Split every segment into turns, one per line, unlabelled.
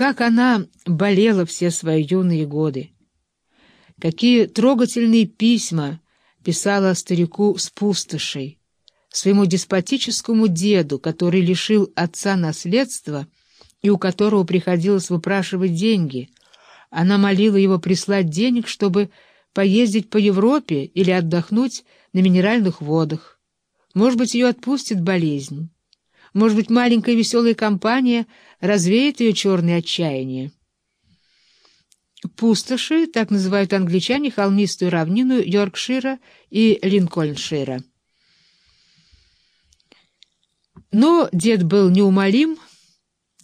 Как она болела все свои юные годы! Какие трогательные письма писала старику с пустошей, своему деспотическому деду, который лишил отца наследства и у которого приходилось выпрашивать деньги. Она молила его прислать денег, чтобы поездить по Европе или отдохнуть на минеральных водах. Может быть, ее отпустит болезнь. Может быть, маленькая веселая компания развеет ее черное отчаяние. Пустоши, так называют англичане холмистую равнину Йоркшира и Линкольншира. Но дед был неумолим,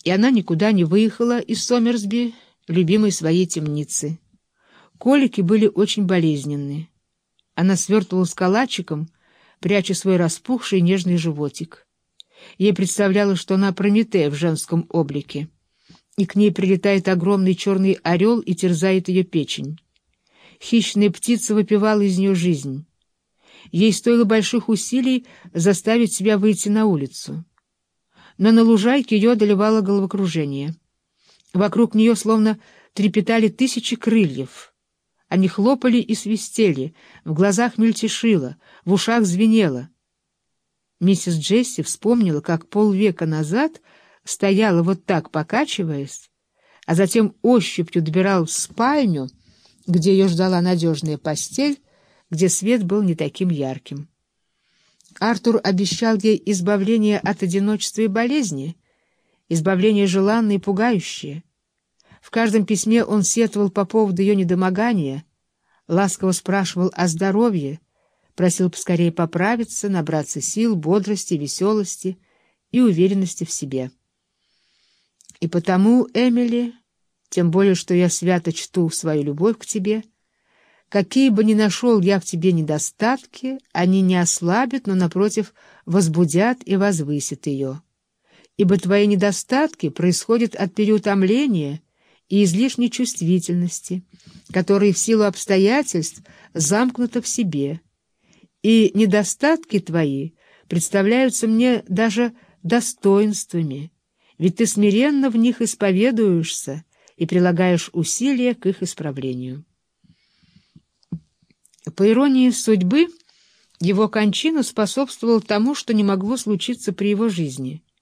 и она никуда не выехала из Сомерсби, любимой своей темницы. Колики были очень болезненные. Она свертывалась калачиком, пряча свой распухший нежный животик. Ей представлялось, что она Прометея в женском облике, и к ней прилетает огромный черный орел и терзает ее печень. Хищная птица выпивала из нее жизнь. Ей стоило больших усилий заставить себя выйти на улицу. Но на лужайке ее одолевало головокружение. Вокруг нее словно трепетали тысячи крыльев. Они хлопали и свистели, в глазах мельтешило, в ушах звенело. Миссис Джесси вспомнила, как полвека назад стояла вот так, покачиваясь, а затем ощупью добиралась в спальню, где ее ждала надежная постель, где свет был не таким ярким. Артур обещал ей избавление от одиночества и болезни, избавление желанное и пугающее. В каждом письме он сетовал по поводу ее недомогания, ласково спрашивал о здоровье, просил поскорее поправиться, набраться сил, бодрости, веселости и уверенности в себе. И потому, Эмили, тем более, что я свято чту свою любовь к тебе, какие бы ни нашел я в тебе недостатки, они не ослабят, но, напротив, возбудят и возвысят ее. Ибо твои недостатки происходят от переутомления — и излишней чувствительности, которые в силу обстоятельств замкнуты в себе. И недостатки твои представляются мне даже достоинствами, ведь ты смиренно в них исповедуешься и прилагаешь усилия к их исправлению. По иронии судьбы, его кончина способствовала тому, что не могло случиться при его жизни —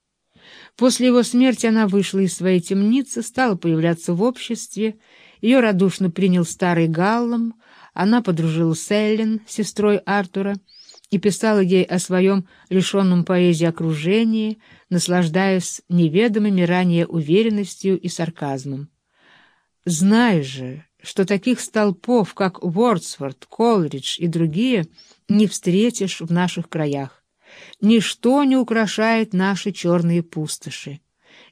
После его смерти она вышла из своей темницы, стала появляться в обществе, ее радушно принял старый Галлом, она подружилась с Эллен, сестрой Артура, и писала ей о своем лишенном поэзии окружении, наслаждаясь неведомыми ранее уверенностью и сарказмом. «Знай же, что таких столпов, как Уордсворт, Колридж и другие, не встретишь в наших краях. Ничто не украшает наши черные пустоши.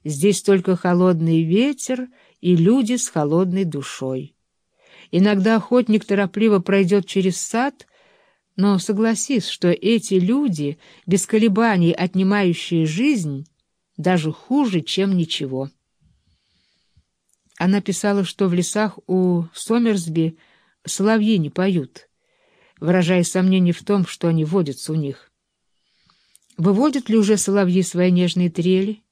Здесь только холодный ветер и люди с холодной душой. Иногда охотник торопливо пройдет через сад, но согласись, что эти люди, без колебаний отнимающие жизнь, даже хуже, чем ничего. Она писала, что в лесах у Сомерсби соловьи не поют, выражая сомнение в том, что они водятся у них. Выводят ли уже соловьи свои нежные трели?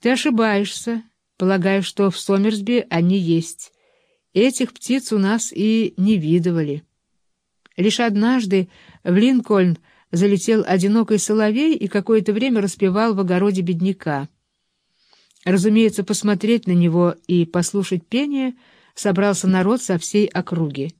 Ты ошибаешься, полагая, что в Сомерсби они есть. Этих птиц у нас и не видывали. Лишь однажды в Линкольн залетел одинокий соловей и какое-то время распевал в огороде бедняка. Разумеется, посмотреть на него и послушать пение собрался народ со всей округи.